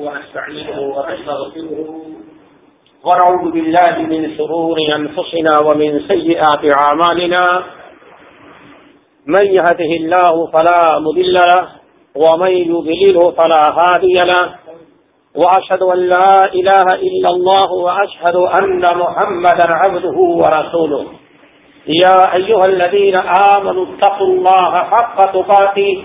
ونستعينه ونستغفره ونعوذ بالله من شرور أنفسنا ومن سيئات عمالنا من يهده الله فلا مذل له ومن يذلله فلا هادي له وأشهد أن لا إله إلا الله وأشهد أن محمدا عبده ورسوله. يا أيها الذين آمنوا اتقوا الله حق تقاتي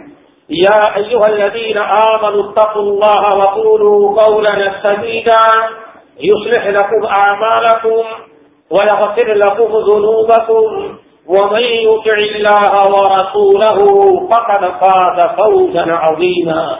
يا أيها الذين آمنوا اتقوا الله وقولوا قولا سبيدا يصلح لكم أعمالكم ويغفر لكم ذنوبكم ومن يطع الله ورسوله فقد فاز فوزا عظيما.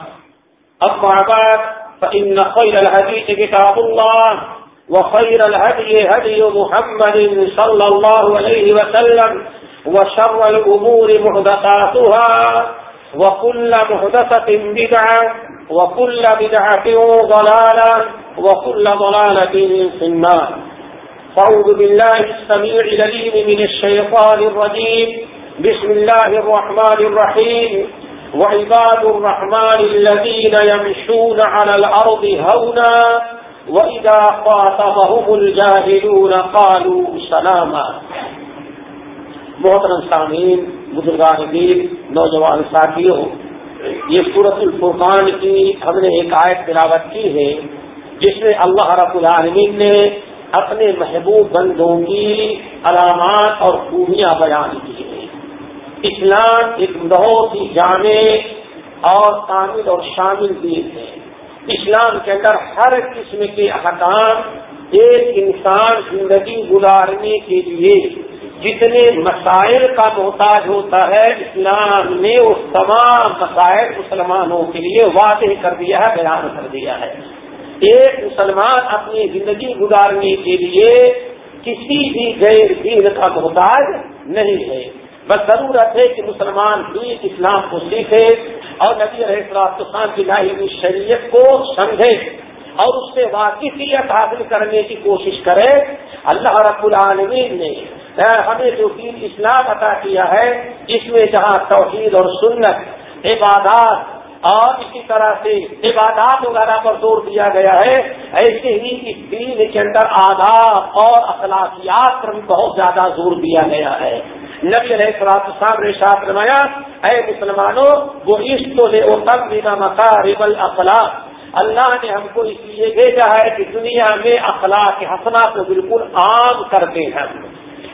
أما بعد، فإن خير الحديث كتاب الله وخير الهدي هدي محمد صلى الله عليه وسلم وشر الأمور محدثاتها وكل محدثة بدعة وكل بدعة ضلالة وكل ضلالة في النار فأعوذ بالله السميع لليم من الشيطان الرجيم بسم الله الرحمن الرحيم وعباد الرحمن الذين يمشون على الأرض هونا وإذا قاتبهم الجاهلون قالوا سلاما محترم سامعین بزرگان دین، نوجوان ساتھیوں، یہ صورت الفرقان کی ہم نے ایک آیت تلاوت کی ہے، جس میں اللہ رب العالمین نے اپنے محبوب بندوں کی علامات اور خوبیاں بیان کی ہیں۔ اسلام ایک بہت ہی جامع اور کامل اور شامل دین ہے۔ اسلام کے اندر ہر قسم کے احکام ایک انسان زندگی گزارنے کے لیے جتنے مسائل کا محتاج ہوتا ہے، اسلام نے اس تمام مسائل مسلمانوں کے لیے واضح کر دیا ہے، بیان کر دیا ہے۔ ایک مسلمان اپنی زندگی گزارنے کے لیے کسی بھی غیر دین کا محتاج نہیں ہے۔ بس ضرورت ہے کہ مسلمان بھی اسلام کو سیکھے اور نبی السلام کی لائی شریعت کو سمجھے اور اس سے واقفیت حاصل کرنے کی کوشش کرے۔ اللہ رب العالمین نے ہمیں جو دین اسلام عطا کیا ہے جس میں جہاں توحید اور سنت، عبادات، اور اسی طرح سے عبادات وغیرہ پر زور دیا گیا ہے، ایسے ہی اس دین کے اندر آداب اور اخلاقیات پر بھی بہت زیادہ زور دیا گیا ہے۔ نبی علیہ السلام صاحب نے شاط رمایا اے مسلمانوں وہ اس کو لے اتم بنا مکارب الاخلاق اللہ نے ہم کو اس لیے بھیجا ہے کہ دنیا میں اخلاق حسنا کو بالکل عام کرتے ہیں۔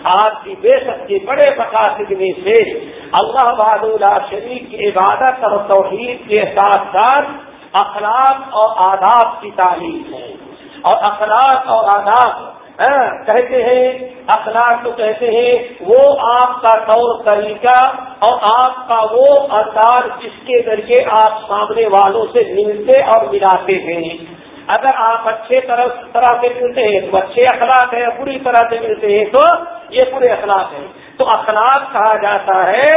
آپ کی بے سکتی بڑے مقاصد میں سے اللہ بہاد اللہ شریف کی عبادت اور توحید کے ساتھ ساتھ اخلاق اور آداب کی تعلیم ہے۔ اور اخلاق اور آداب ہاں، کہتے ہیں، اخلاق تو کہتے ہیں، وہ آپ کا طور طریقہ اور آپ کا وہ اثار جس کے ذریعے آپ سامنے والوں سے ملتے اور ملاتے ہیں۔ اگر آپ اچھے طرح طرح سے ملتے ہیں، تو اچھے اخلاق ہیں، بری طرح سے ملتے ہیں، تو یہ برے اخلاق ہیں۔ تو اخلاق کہا جاتا ہے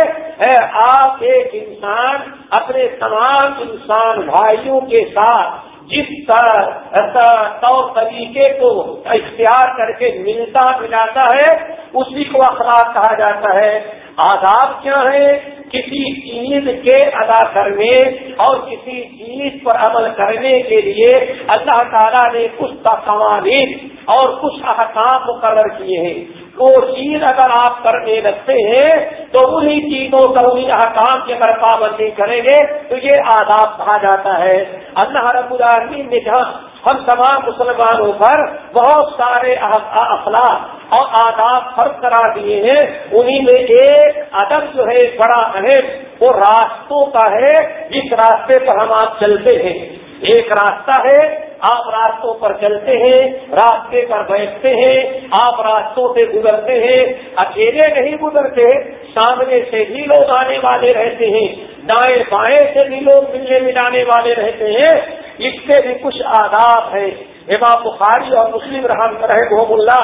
آپ ایک انسان، اپنے تمام انسان بھائیوں کے ساتھ جس طور طریقے کو اختیار کر کے ملتا ملاتا ہے، اسی کو اخلاق کہا جاتا ہے۔ آداب کیا ہے کسی چیز کے ادا کرنے اور کسی چیز پر عمل کرنے کے لیے اللہ تعالیٰ نے کچھ قوانین اور کچھ احکام مقرر کیے ہیں۔ وہ چیز اگر آپ کرنے لگتے ہیں تو انہی چیزوں کا انہیں احکام کی اگر پابندی کریں گے تو یہ آداب کہا جاتا ہے۔ اللہ رب العالمین نے جہاں ہم تمام مسلمانوں پر بہت سارے اخلاق اور آداب فرق کرا دیے ہیں۔ انہی میں ایک ادب جو ہے، بڑا اہم وہ راستوں کا ہے، جس راستے پر ہم آپ چلتے ہیں۔ ایک راستہ ہے آپ راستوں پر چلتے ہیں، راستے پر بیٹھتے ہیں، آپ راستوں سے گزرتے ہیں اکیلے نہیں گزرتے، سامنے سے بھی لوگ آنے والے رہتے ہیں، دائیں بائیں سے بھی لوگ ملنے ملانے والے رہتے ہیں، اس سے بھی کچھ آداب ہے امام بخاری اور مسلم رحم رہے اللہ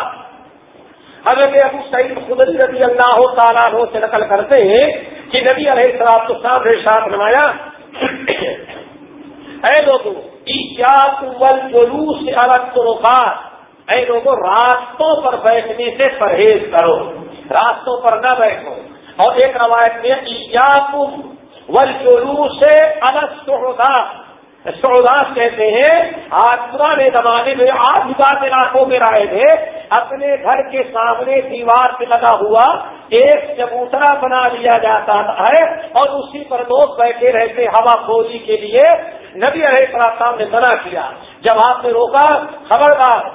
حضرت ابو سعید خدری رضی اللہ تعالیٰ سے نقل کرتے ہیں کہ نبی علیہ السلام تو نے ساتھ نمایا اے لوگوں جلوس الگ تو اے لوگوں راستوں پر بیٹھنے سے پرہیز کرو۔ راستوں پر نہ بیٹھو۔ اور ایک روایت میں، ایاکم سے الگ تو سعودات کہتے ہیں، آج پرانے زمانے میں آج بات علاقوں میں رائے تھے اپنے گھر کے سامنے دیوار پہ لگا ہوا ایک چبوترا بنا لیا جاتا ہے اور اسی پر لوگ بیٹھے رہتے ہوا کھولی کے لیے۔ نبی علیہ السلام نے منع کیا۔ جب آپ نے روکا، خبردار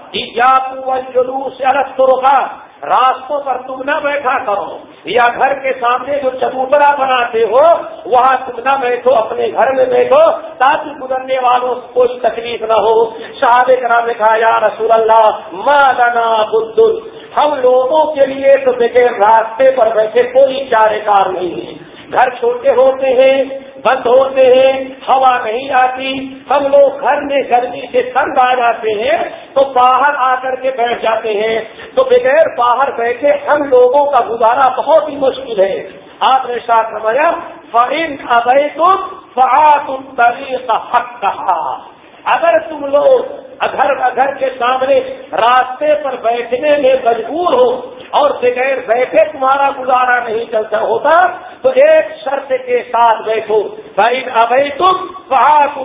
جلوس الگ تو روکا راستوں پر تم نہ بیٹھا کرو، یا گھر کے سامنے جو چبوترا بناتے ہو، وہاں تم نہ بیٹھو، اپنے گھر میں بیٹھو، تاکہ گزرنے والوں کو کوئی تکلیف نہ ہو۔ شہاد کرام نے کہا، یا رسول اللہ مادنا بدھ ہم لوگوں کے لیے تو دیکھے راستے پر بیٹھے کوئی چارے کار نہیں ہے۔ گھر چھوٹے ہوتے ہیں بند ہوتے ہیں، ہوا نہیں آتی، ہم لوگ گھر میں گرمی سے تنگ آ جاتے ہیں، تو باہر آ کر کے بیٹھ جاتے ہیں۔ تو بغیر باہر بیٹھے ہم لوگوں کا گزارا بہت ہی مشکل ہے۔ آپ نے ساتھ سمجھا فائن ابھی تم فعت کا حق کہا اگر تم لوگ گھر گھر کے سامنے راستے پر بیٹھنے میں مجبور ہو اور بغیر بیٹھے تمہارا گزارا نہیں چلتا ہوتا، تو ایک شرط کے ساتھ بیٹھو۔ بھائی ابھی تم کہا تم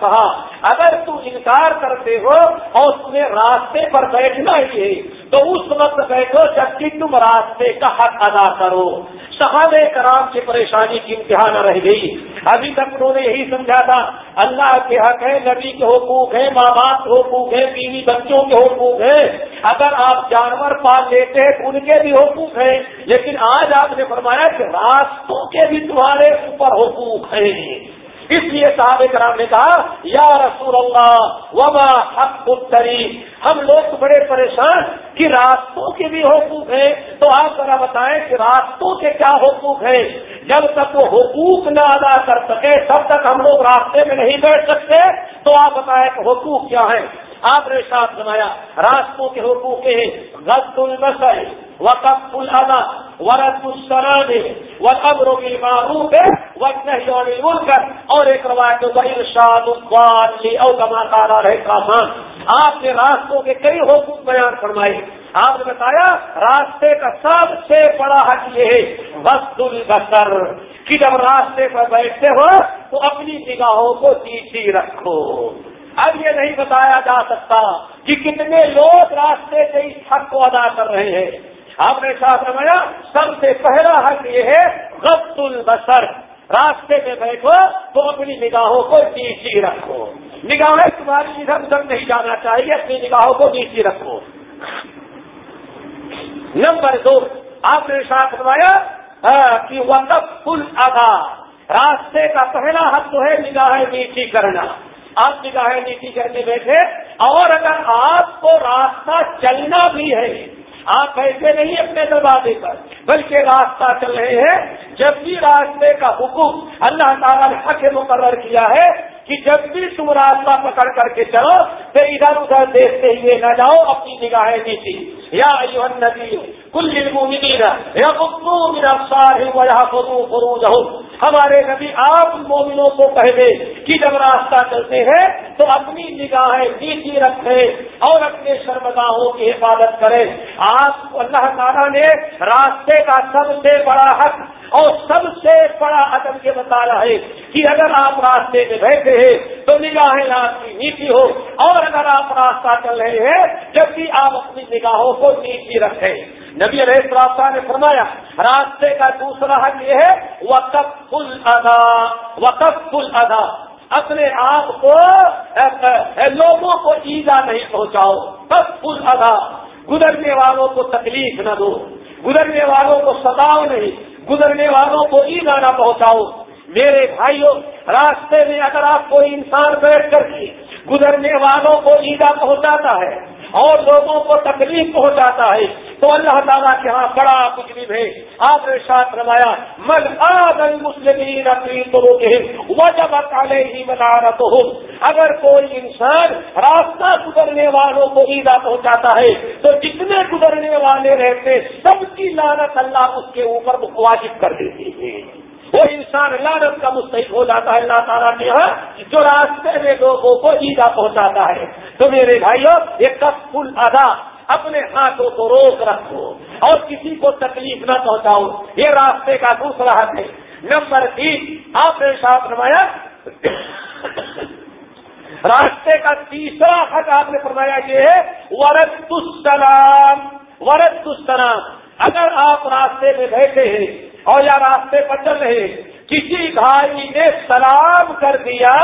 کہا اگر تم انکار کرتے ہو اور تمہیں راستے پر بیٹھنا ہی ہے، تو اس وقت بیٹھو جبکہ تم راستے کا حق ادا کرو۔ صحابہ کرام کی پریشانی کی امتحان رہ گئی۔ ابھی تک انہوں نے یہی سمجھا تھا، اللہ کے حق ہے، نبی کے حقوق ہیں، ماں باپ کے حقوق ہیں بیوی بچوں کے حقوق ہیں اگر آپ جانور پال لیتے ہیں ان کے بھی حقوق ہیں لیکن آج آپ نے فرمایا کہ راستوں کے بھی تمہارے اوپر حقوق ہیں اس لیے صاحب کرام نے کہا، یا رسول اللہ وبا حق اتری ہم لوگ بڑے پریشان کہ راستوں کے بھی حقوق ہیں۔ تو آپ ذرا بتائیں کہ راستوں کے کیا حقوق ہیں؟ جب تک وہ حقوق نہ ادا کر سکے، تب تک ہم لوگ راستے میں نہیں بیٹھ سکتے۔ تو آپ بتائیں کہ حقوق کیا ہیں؟ آپ نے ساتھ سنایا راستوں کے حقوق ہیں غلط البصر۔ وقف الادا ورد السلام وقبر بالمعروف والنهي عن المنكر. اور ایک روایت ارشاد الضال او كما قال رہے آپ نے راستوں کے کئی حقوق بیان فرمائے آپ نے بتایا، راستے کا سب سے بڑا حق یہ ہے وقت البصر۔ کہ جب راستے پر بیٹھتے ہو، تو اپنی نگاہوں کو نیچی رکھو۔ اب یہ نہیں بتایا جا سکتا کہ کتنے لوگ راستے سے اس حق کو ادا کر رہے ہیں۔ آپ نے ساتھ رمایا سب سے پہلا حق یہ ہے غبط البصر۔ راستے میں بیٹھو تو اپنی نگاہوں کو نیچی رکھو۔ نگاہیں تمہاری ادھر ادھر نہیں جانا چاہیے، اپنی نگاہوں کو نیچی رکھو۔ نمبر دو، آپ نے ساتھ رمایا کہ وقف پل ادا۔ راستے کا پہلا حق تو ہے نگاہیں نیچی کرنا۔ آپ نگاہیں نیچی کرنے بیٹھے، اور اگر آپ کو راستہ چلنا بھی ہے آپ ایسے نہیں اپنے دروازے پر، بلکہ راستہ چل رہے ہیں۔ جب بھی راستے کا حکم اللہ تعالیٰ نے حق مقرر کیا ہے کہ جب بھی تم راستہ پکڑ کر کے چلو، تو ادھر ادھر دیکھتے ہوئے نہ جاؤ، اپنی نگاہیں نیچی یا ایون ندی کل یا فروج ہمارے نبی آپ مومنوں کو کہہ دے کہ جب راستہ چلتے ہیں، تو اپنی نگاہیں نیچی رکھے اور اپنے شرمگاہوں کی حفاظت کرے آپ اللہ تعالیٰ نے راستے کا سب سے بڑا حق اور سب سے بڑا ادب یہ بتایا ہے کہ اگر آپ راستے میں بیٹھے ہیں، تو نگاہیں آپ کی نیچی ہو۔ اور اگر آپ راستہ چل رہے ہیں، جب بھی آپ اپنی نگاہوں کو نیچی رکھیں۔ نبی علیہ السلام نے فرمایا، راستے کا دوسرا حق یہ ہے وقف فل ادا وقف فل ادا اپنے آپ کو لوگوں کو ایزا نہیں پہنچاؤ۔ بس فل ادا گزرنے والوں کو تکلیف نہ دو۔ گزرنے والوں کو ستاؤ نہیں۔ گزرنے والوں کو ایزا نہ پہنچاؤ۔ میرے بھائیوں، راستے میں اگر آپ کوئی انسان بیٹھ کر کے گزرنے والوں کو ایزا پہنچاتا ہے اور لوگوں کو تکلیف پہنچاتا ہے تو اللہ تعالیٰ کے ہاں بڑا کچھ بھی ہے آپ نے ساتھ روایا من آدل مسلمین اپنی تو وجب کالے ہی بنا رہا اگر کوئی انسان راستہ گزرنے والوں کو ایدا پہنچاتا ہے، تو جتنے گزرنے والے رہتے سب کی لانت اللہ اس کے اوپر واجب کر دیتی ہے وہ انسان لانت کا مستحق ہو جاتا ہے اللہ تعالیٰ کے یہاں جو راستے میں لوگوں کو ایدا پہنچاتا ہے۔ تو میرے بھائیوں یہ کب فل ادا اپنے ہاتھوں کو روک رکھو اور کسی کو تکلیف نہ پہنچاؤ۔ یہ راستے کا دوسرا حق ہے۔ نمبر تین، آپ نے ساتھ فرمایا راستے کا تیسرا حق آپ نے فرمایا یہ ہے، ورد السلام ورد السلام۔ اگر آپ راستے میں بیٹھے ہیں اور یا راستے پر چل رہے کسی بھائی نے سلام کر دیا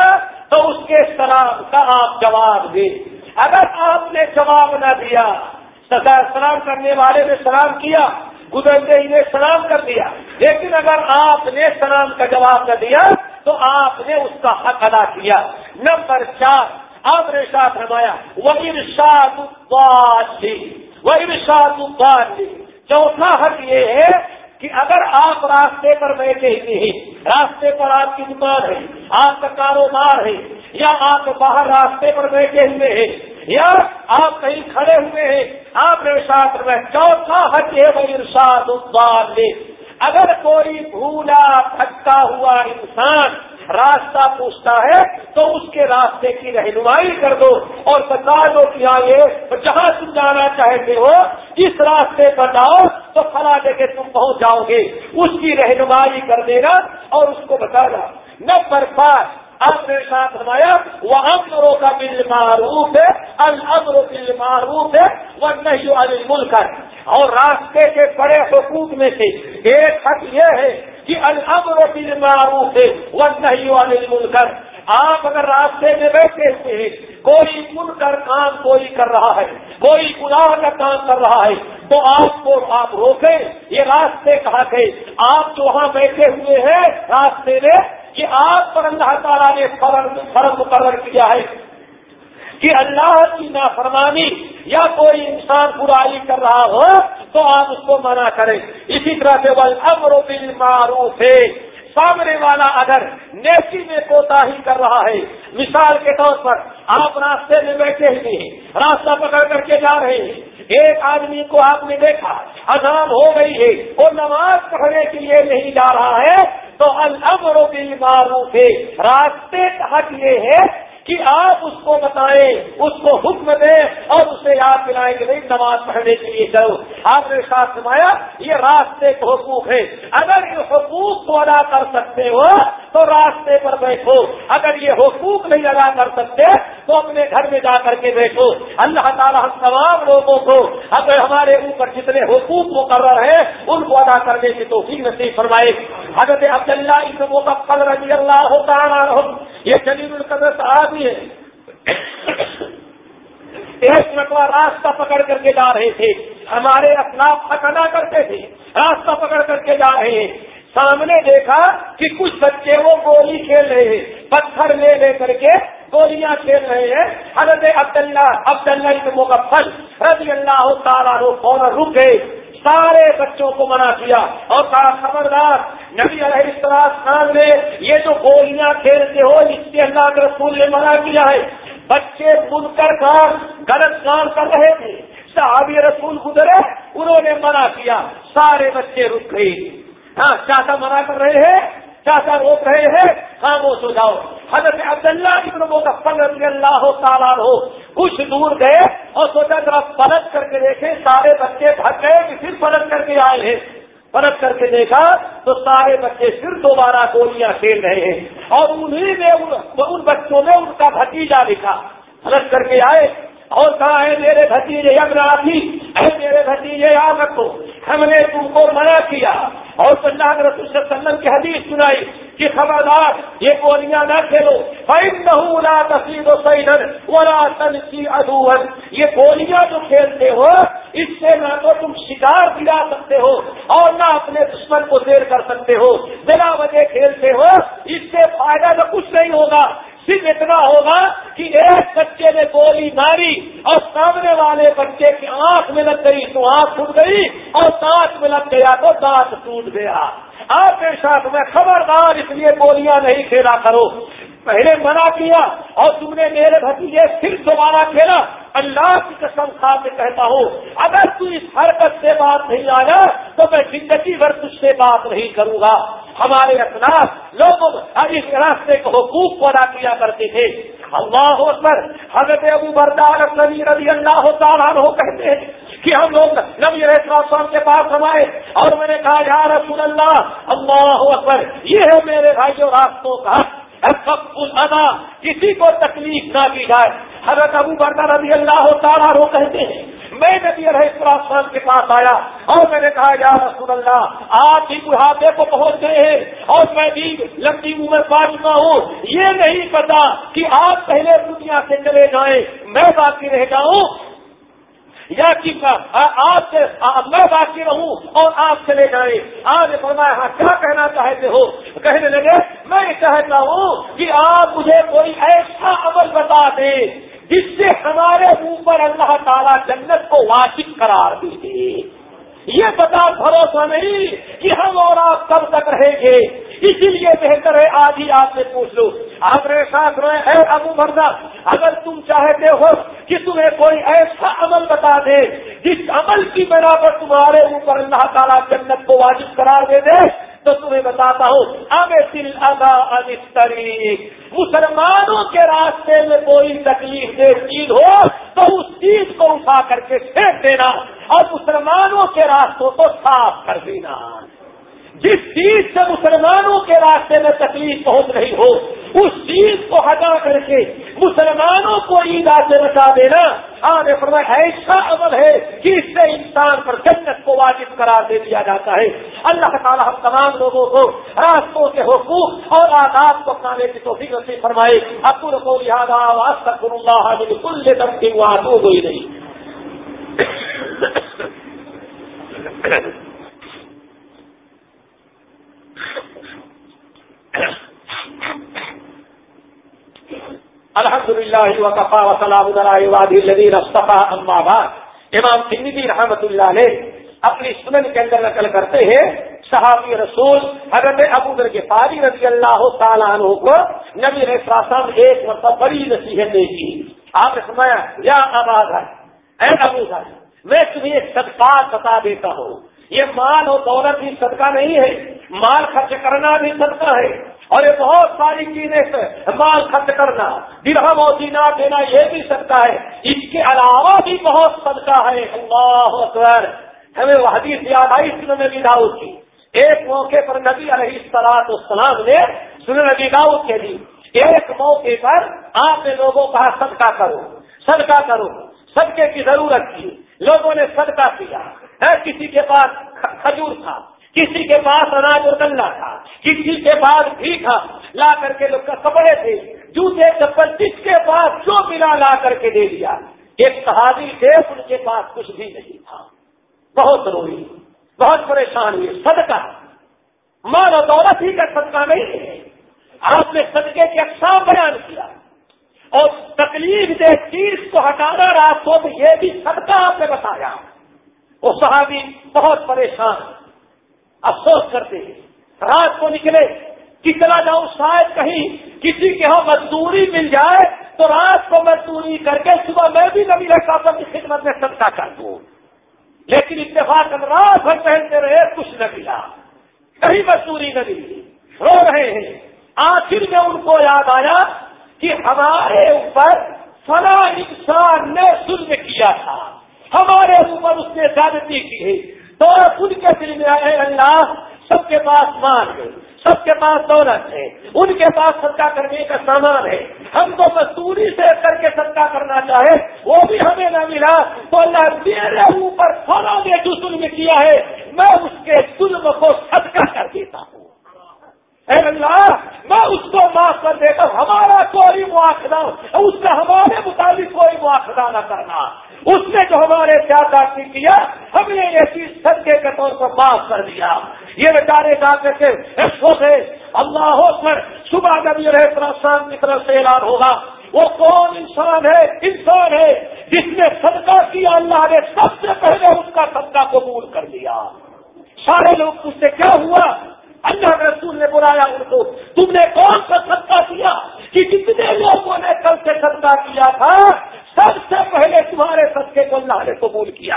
تو اس کے سلام کا آپ جواب دیں۔ اگر آپ نے جواب نہ دیا سلام کرنے والے نے سلام کیا گزرتے ہی نے سلام کر دیا۔ لیکن اگر آپ نے سلام کا جواب نہ دیا، تو آپ نے اس کا حق ادا کیا۔ نمبر چار، آپ نے ساتھ رمایا وہ ارشاد وہ ارشاد چوتھا حق یہ ہے کہ اگر آپ راستے پر بیٹھے ہوئے ہیں راستے پر آپ کی دکان ہے، آپ کا کاروبار ہے، یا آپ باہر راستے پر بیٹھے ہوئے ہیں، یا آپ کہیں کھڑے ہوئے ہیں آپ نے ساتھ میں چوتھا حق ہے، وہ ارشاد لے اگر کوئی بھولا تھکا ہوا انسان راستہ پوچھتا ہے، تو اس کے راستے کی رہنمائی کر دو اور بتا دو کہ ہاں، آئے جہاں تم جانا چاہتے ہو، اس راستے پر جاؤ تو فلا دے کے تم پہنچ جاؤ گے۔ اس کی رہنمائی کر دینا اور اس کو بتا گا نمبر پانچ آپ نے ساتھ فرمایا وہ امروں کا بل معروف ہے المرو بل معروف ہے وہ نہیں انل ملک اور راستے کے بڑے حقوق میں سے ایک حق یہ ہے کہ الامر بل معروف ہے وہ نہیں انل ملک آپ اگر راستے میں بیٹھے ہوئے ہیں، کوئی من کر کام کوئی کر رہا ہے، کوئی گناہ کا کام کر رہا ہے، تو آپ کو آپ روکیں، یہ راستے کہا کہ آپ جو وہاں بیٹھے ہوئے ہیں، راستے میں کہ آپ پر اللہ تعالیٰ نے فرض مقرر کیا ہے کہ اللہ کی نافرمانی یا کوئی انسان برائی کر رہا ہو تو آپ اس کو منع کریں۔ اسی طرح سے بل امر و بل معروف ہے سامنے والا اگر نیکی میں کوتا ہی کر رہا ہے، مثال کے طور پر آپ راستے میں بیٹھے ہوئے ہیں، راستہ پکڑ کر کے جا رہے ہیں، ایک آدمی کو آپ نے دیکھا، اذان ہو گئی ہے، وہ نماز پڑھنے کے لیے نہیں جا رہا ہے تو الامر بل معروف ہے۔ راستے کا حق یہ ہے کہ آپ اس کو بتائیں، اس کو حکم دیں اور اسے یاد دلائیں کہ نہیں، نماز پڑھنے کے لیے چلو آپ نے ساتھ سمایا یہ راستے کے حقوق ہے اگر یہ حقوق کو ادا کر سکتے ہو تو راستے پر بیٹھو۔ اگر یہ حقوق نہیں ادا کر سکتے، تو اپنے گھر میں جا کر کے بیٹھو۔ اللہ تعالیٰ ہم تمام لوگوں کو اگر ہمارے اوپر جتنے حقوق مقرر ہیں، ان کو ادا کرنے کی تو نصیب فرمائے۔ حضرت عبداللہ اس مکفل رضی اللہ ہوتا یہ جلیل القدر صاحب ہے ایک مرتبہ راستہ پکڑ کر کے جا رہے تھے۔ ہمارے اخلاق پکڑا کرتے تھے۔ راستہ پکڑ کر کے جا رہے ہیں۔ سامنے دیکھا کہ کچھ بچے وہ گولی کھیل رہے ہیں۔ پتھر لے لے کر کے گولیاں کھیل رہے ہیں۔ حضرت عبداللہ عبداللہ کے مغفل رضی اللہ تعالیٰ فوراً رک گئے۔ سارے بچوں کو منع کیا اور کہا، خبردار، نبی علیہ السلام خان نے یہ جو گولیاں کھیلتے ہو، اس سے اللہ کے رسول نے منع کیا ہے۔ بچے بن کر کام غلط کام کر رہے تھے۔ صحابی رسول گزرے، انہوں نے منع کیا۔ سارے بچے رک گئے۔ ہاں چاچا منع کر رہے ہیں، چاچا روک رہے ہیں، خاموش ہو جاؤ۔ حضرت عبداللہ ابن مظفر رضی اللہ تعالیٰ ہو کچھ دور گئے اور سوچا ذرا پلٹ کر کے دیکھے سارے بچے بھگ گئے کہ پھر پلٹ کر کے آئے ہیں۔ پلٹ کر کے دیکھا تو سارے بچے پھر دوبارہ گولیاں کھیل رہے ہیں۔ اور انہیں نے ان بچوں نے ان کا بھتیجا لکھا۔ پلٹ کر کے آئے اور کہا ہے میرے بھتیجے اگراسی اے میرے بھتیجے یاد رکھو ہم نے تم کو منع کیا۔ اور اللہ کے رسول صلی اللہ علیہ وسلم کی حدیث سنائی کہ خبردار، یہ گولیاں نہ کھیلو۔ فائن نہ و سیدن ولا تنسی ادوہن یہ گولیاں جو کھیلتے ہو، اس سے نہ تو تم شکار دلا سکتے ہو اور نہ اپنے دشمن کو دیر کر سکتے ہو۔ بلا وجہ کھیلتے ہو، اس سے فائدہ تو کچھ نہیں ہوگا۔ صرف اتنا ہوگا کہ ایک بچے نے گولی ماری اور سامنے والے بچے کی آنکھ میں لگ گئی تو آنکھ ٹوٹ گئی اور دانت میں لگ گیا تو دانت ٹوٹ گیا۔ آپ کے ساتھ میں خبردار اس لیے گولیاں نہیں کھیلا کرو پہلے منع کیا اور تم نے میرے بھتیجے پھر دوبارہ کھیلا۔ اللہ کی قسم کھا کے کہتا ہوں، اگر تو اس حرکت سے بات نہیں آیا تو میں زندگی بھر تجھ سے بات نہیں کروں گا۔ ہمارے اخلاق لوگ اس راستے کو حقوق کو ادا کیا کرتے تھے۔ اللہ پر حضرت ابو بردار نبی رضی اللہ تعالیٰ کہتے ہیں کہ ہم لوگ نبی رحم کے پاس ہمارے اور میں نے کہا، یا رسول اللہ اللہ اکبر، یہ ہے میرے بھائیوں راستوں کا ادا کسی کو تکلیف نہ دی جائے۔ حضرت ابو بردا رضی اللہ تعالیٰ رو کہتے ہیں، میں نبی علیہ السلام کے پاس آیا اور میں نے کہا، یا رسول اللہ، آپ ہی بڑھاپے کو پہنچ گئے ہیں اور میں بھی لمبی عمر پا ہوں۔ یہ نہیں پتا کہ آپ پہلے دنیا سے چلے جائیں، میں باقی رہ جاؤں۔ یا کہ آپ سے میں باقی رہوں اور آپ چلے جائیں۔ آج فرمایا ہاں کیا کہنا چاہتے ہو؟ کہنے لگے، میں چاہتا ہوں کہ آپ مجھے کوئی ایسا عمل بتا دیں جس سے ہمارے اوپر اللہ تعالیٰ جنت کو واجب قرار دیجیے یہ بتا بھروسہ نہیں کہ ہم اور آپ کب تک رہیں گے۔ اسی لیے بہتر ہے، آج ہی آپ سے پوچھ لو آپ میرے ساتھ رہے ہیں ابو مرزا، اگر تم چاہتے ہو کہ تمہیں کوئی ایسا عمل بتا دے، جس عمل کی بنا پر تمہارے اوپر اللہ تعالیٰ جنت کو واجب قرار دے دے، تو تمہیں بتاتا ہوں، اب دل ادا انستری مسلمانوں کے راستے میں کوئی تکلیف دے چیز ہو، تو اس چیز کو اٹھا کر کے پھینک دینا اور مسلمانوں کے راستوں کو صاف کر دینا۔ جس چیز سے مسلمانوں کے راستے میں تکلیف پہنچ رہی ہو، اس چیز کو ہٹا کر کے مسلمانوں کو عیدا سے بچا دینا۔ آنے پر ایسا عمل ہے کہ اس سے انسان پر جنت کو واجب قرار دے دیا جاتا ہے۔ اللہ تعالیٰ ہم تمام لوگوں کو راستوں کے حقوق اور آداب کو اپنانے کی توفیق سے فرمائے۔ ابر کو لہٰذا اللہ بالکل دم کی ہوئی نہیں الحمد للہ وقفا وسلام الدین اصطفیٰ اماباد امام سندی رحمت اللہ علیہ اپنی سنن کے اندر نقل کرتے ہیں، صحابی رسول حضرت ابو در کے فاری رضی اللہ تعالیٰ عنہ کو نبی رسم ایک مرتبہ بڑی نصیحت دے گی آپ نے سنایا یا آباد ہے اے ابو سر میں تمہیں ایک صدقات بتا دیتا ہوں۔ یہ مال اور دولت بھی صدقہ نہیں ہے، مال خرچ کرنا بھی صدقہ ہے۔ اور یہ بہت ساری چیزیں مال خرچ کرنا، درہم و دینا دینا یہ بھی صدقہ ہے۔ اس کے علاوہ بھی بہت صدقہ ہے۔ اللہ اکبر۔ ہمیں وہ حدیث یاد آئی سن نبی داؤد کی۔ ایک موقع پر نبی علیہ السلاط السلام نے سن نبی داؤد کے لیے ایک موقع پر آپ نے لوگوں کا صدقہ کرو صدقہ کرو، صدقے کی ضرورت تھی۔ لوگوں نے صدقہ کیا۔ کسی کے پاس کھجور تھا۔ کسی کے پاس اناج اور گلا تھا، کسی کے پاس بھی تھا۔ لا کر کے لوگ کپڑے تھے، جوتے، چپل، جس کے پاس جو ملا لا کر کے دے دیا۔ ایک صحابی تھے، ان کے پاس کچھ بھی نہیں تھا۔ بہت روئی، بہت پریشان ہوئی۔ صدقہ، مال و دولت ہی کا صدقہ نہیں ہے آپ نے صدقے کے اقسام بیان کیا۔ اور تکلیف دے چیز کو ہٹانا راستوں میں یہ بھی صدقہ آپ نے بتایا۔ وہ صحابی بہت پریشان۔ افسوس کرتے ہیں۔ رات کو نکلے، کتنا جاؤں شاید کہیں کسی کے ہاں مزدوری مل جائے تو رات کو مزدوری کر کے صبح میں بھی نبی رکھا کی خدمت میں صدقہ کر دوں لیکن اتفاق رات بھر پہنتے رہے، کچھ نہ ملا۔ کہیں مزدوری نہ ملی۔ رو رہے ہیں۔ آخر میں ان کو یاد آیا کہ ہمارے اوپر فلاں انسان نے ظلم کیا تھا۔ ہمارے اوپر اس نے زیادتی کی ہے۔ تو خود کے دل میں آئے، اللہ سب کے پاس مال ہے، سب کے پاس دولت ہے۔ ان کے پاس صدقہ کرنے کا سامان ہے۔ ہم تو مزدوری سے کر کے صدقہ کرنا چاہے، وہ بھی ہمیں نہ ملا۔ تو اللہ میرے اوپر فلاں نے جو ظلم کیا ہے، میں اس کے ظلم کو صدقہ کر دیتا ہوں۔ اے اللہ میں اس کو معاف کر دیتا ہوں۔ ہمارا کوئی مواخذہ اس کا ہمارے مطابق کوئی مواخذہ نہ کرنا۔ اس نے جو ہمارے زیادہ کیا، ہم نے یہ چیز سدکے کے طور پر معاف کر دیا۔ یہ بیچارے گا کے اللہ ہو کر صبح نبی علیہ السلام کی طرف سے اعلان ہوگا۔ وہ کون انسان ہے؟ انسان ہے جس نے صدقہ کیا، اللہ نے سب سے پہلے اس کا صدقہ قبول کر لیا۔ سارے لوگ اس سے کیا ہوا؟ اللہ رسول نے بلایا ان کو۔ تم نے کون سا صدقہ کیا کہ جتنے لوگوں نے کل سے صدقہ کیا تھا، سب سے پہلے تمہارے صدقے کو اللہ نے قبول کیا۔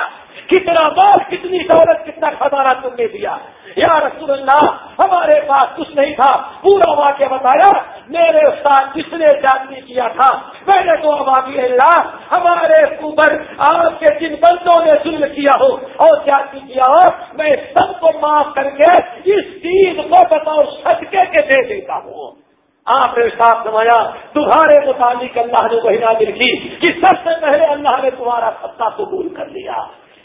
کتنا مال، کتنی دولت، کتنا خزانہ تم نے دیا۔ یا رسول اللہ، ہمارے پاس کچھ نہیں تھا۔ پورا واقعہ بتایا، میرے استاد جس نے جانتی کیا تھا۔ میں نے تو ابابی اللہ، ہمارے اوپر آپ کے جن بندوں نے ظلم کیا ہو اور جانتی کیا ہو، میں سب کو معاف کر کے اس چیز کو بتاؤ، صدقے کے دے دیتا ہوں۔ آپ نے ساتھ سمایا، تمہارے متعلق اللہ نے وہی نازل کی کہ سب سے پہلے اللہ نے تمہارا ستا قبول کر لیا۔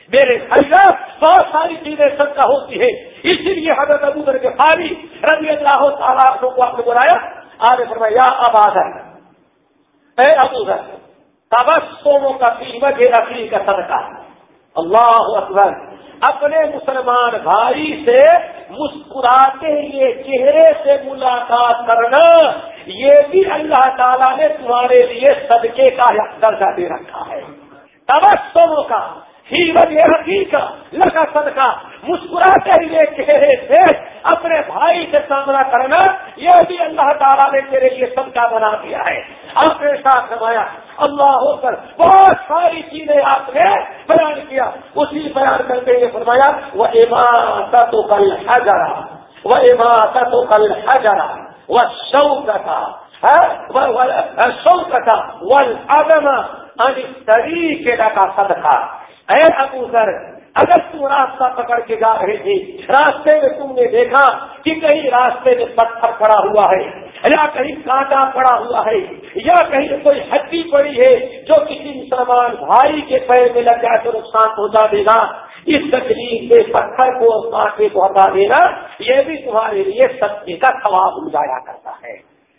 میرے خیال بہت ساری چیزیں سب کا ہوتی ہے اسی لیے حضرت ابو در کے فاری رضی اللہ تعالیٰ کو آپ نے بلایا۔ آگے فرمایا اب آ اے ابو در تبسموں کا قیمت ہے رفیع کا صدقہ۔ اللہ اکبر، اپنے مسلمان بھائی سے مسکراتے ہوئے چہرے سے ملاقات کرنا، یہ بھی اللہ تعالیٰ نے تمہارے لیے صدقے کا درجہ دے رکھا ہے۔ تبسموں کا، ہی وجہ کا لگا صدقہ۔ مسکراتے ہوئے چہرے سے اپنے بھائی سے سامنا کرنا، یہ بھی اللہ تعالیٰ نے تیرے لیے صدقہ بنا دیا ہے. آپ نے ساتھ نمایا اللہ ہو کر بہت ساری چیزیں آپ نے بیان کیا. اسی بیان کرتے ہوئے فرمایا وہ عمارت تو کل حجرا وہ عمارت تو کل حجرا وہ شوق تھا شوق تھا وہ ادم طریقے کا صدقہ اے ابو سر اگر تم راستہ پکڑ کے جا رہے تھے، راستے میں تم نے دیکھا کہ کہیں راستے میں پتھر پڑا ہوا ہے، یا کہیں کانٹا پڑا ہوا ہے، یا کہیں کوئی ہڈی پڑی ہے جو کسی مسلمان بھائی کے پیر میں لگ جائے تو نقصان پہنچا دے گا۔ اس تکلیف سے پتھر کو کانٹے کو ہٹا دینا، یہ بھی تمہارے لیے سچے کا ثواب جایا کرتا ہے۔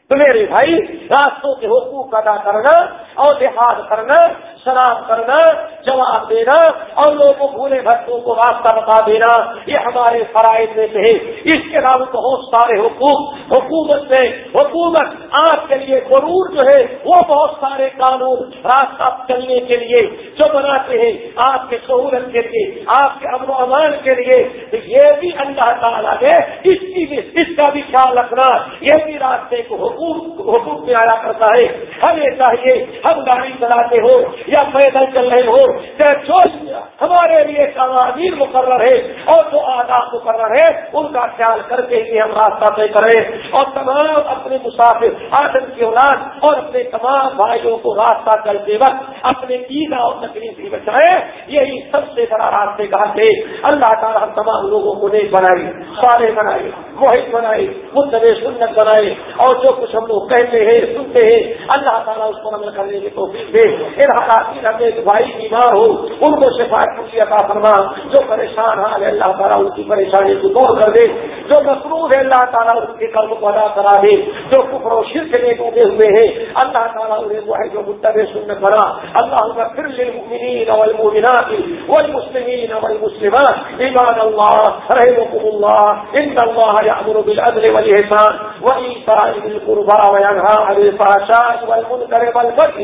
تو میرے بھائی، راستوں کے حقوق ادا کرنا اور لحاظ کرنا شراب کرنا، جواب دینا اور لوگوں بھولے بھٹوں کو راستہ بتا دینا، یہ ہمارے فرائض میں سے ہے۔ اس کے علاوہ بہت سارے حقوق، حکومت سے حکومت آپ کے لیے ضرور جو ہے، وہ بہت سارے قانون راستہ چلنے کے لیے جو بناتے ہیں آپ کے سہولت کے لیے، آپ کے امن و امان کے لیے۔ یہ بھی اللہ تعالیٰ ہے اس کی بھی اس کا بھی خیال رکھنا یہ بھی راستے کو حقوق حقوق میں آیا کرتا ہے۔ ہمیں چاہیے ہم گاڑی چلاتے ہو یا پیدل چل رہے ہو چاہے جو ہمارے لیے قوانین مقرر ہے اور جو آداب مقرر ہے ان کا خیال کر کے ہی ہم راستہ طے کریں۔ اور تمام اپنے مسافر، آدم کی اولاد اور اپنے تمام بھائیوں کو راستہ چلتے وقت اپنے عیدا اور تکلیف بھی بچائے یہی سب سے بڑا راستے کا ہے۔ اللہ تعالیٰ ہم تمام لوگوں کو نیک بنائی سارے بنائے موہد بنائے مدد سنت بنائے۔ اور جو کچھ ہم لوگ کہتے ہیں، سنتے ہیں، اللہ تعالیٰ اس کو عمل کرنے کی توفیق دے۔ ان حالات بھائی بیمار ہو، ان کو شفاعت کی عطا فرما، جو پریشان حال ہے، اللہ تعالیٰ ان کی پریشانی کو دور کر دے۔ جو مصروف ہے، اللہ تعالیٰ ان کے قلب کو ادا کرا دے۔ جو کفر و شرک میں ڈوبے ہوئے ہیں، اللہ تعالیٰ انہیں وہ ہے جو متب سنت بنا۔ اللہ پھر للمؤمنین والمؤمنات والمسلمین والمسلمات، عباد اللہ رحمكم الله ان الله يأمر بالعدل والإحسان وإيتاء ذي القربى وينهى عن الفحشاء والمنكر والبغي